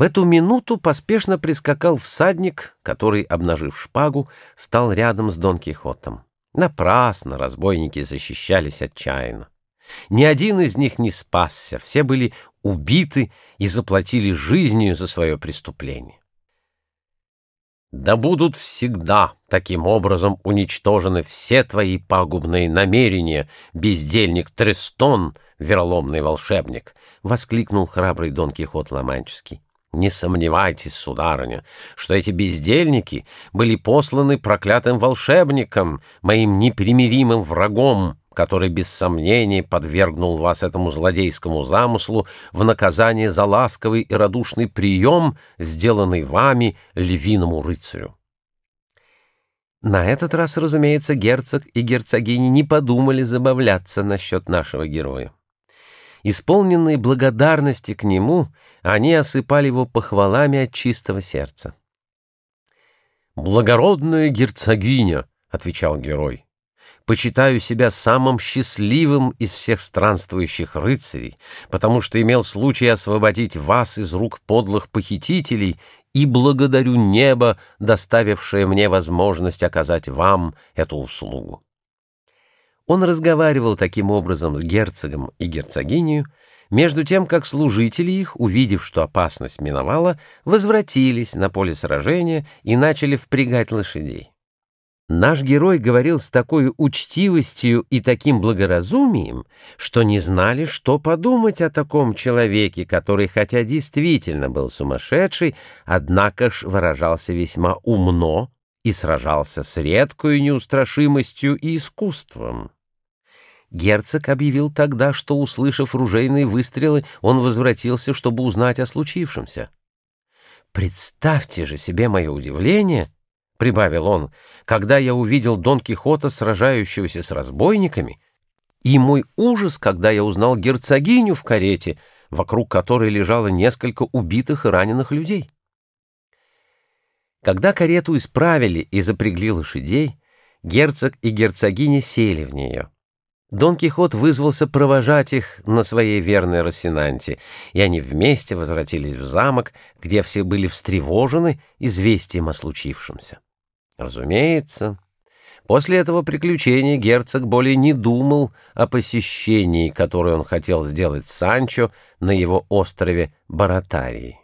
В эту минуту поспешно прискакал всадник, который, обнажив шпагу, стал рядом с Дон Кихотом. Напрасно разбойники защищались отчаянно. Ни один из них не спасся, все были убиты и заплатили жизнью за свое преступление. Да будут всегда таким образом уничтожены все твои пагубные намерения, бездельник Трестон, вероломный волшебник, — воскликнул храбрый Дон Кихот Ломанческий. Не сомневайтесь, сударыня, что эти бездельники были посланы проклятым волшебником, моим непримиримым врагом, который без сомнения подвергнул вас этому злодейскому замыслу в наказание за ласковый и радушный прием, сделанный вами львиному рыцарю. На этот раз, разумеется, герцог и герцогини не подумали забавляться насчет нашего героя. Исполненные благодарности к нему, они осыпали его похвалами от чистого сердца. «Благородная герцогиня», — отвечал герой, — «почитаю себя самым счастливым из всех странствующих рыцарей, потому что имел случай освободить вас из рук подлых похитителей и благодарю небо, доставившее мне возможность оказать вам эту услугу». Он разговаривал таким образом с герцогом и герцогинью, между тем как служители их, увидев, что опасность миновала, возвратились на поле сражения и начали впрягать лошадей. Наш герой говорил с такой учтивостью и таким благоразумием, что не знали, что подумать о таком человеке, который, хотя действительно был сумасшедший, однако ж выражался весьма умно и сражался с редкою неустрашимостью и искусством. Герцог объявил тогда, что, услышав ружейные выстрелы, он возвратился, чтобы узнать о случившемся. «Представьте же себе мое удивление», — прибавил он, «когда я увидел Дон Кихота, сражающегося с разбойниками, и мой ужас, когда я узнал герцогиню в карете, вокруг которой лежало несколько убитых и раненых людей». Когда карету исправили и запрягли лошадей, герцог и герцогиня сели в нее. Дон Кихот вызвался провожать их на своей верной Росинанте, и они вместе возвратились в замок, где все были встревожены известием о случившемся. Разумеется, после этого приключения герцог более не думал о посещении, которое он хотел сделать Санчо на его острове Баратарии.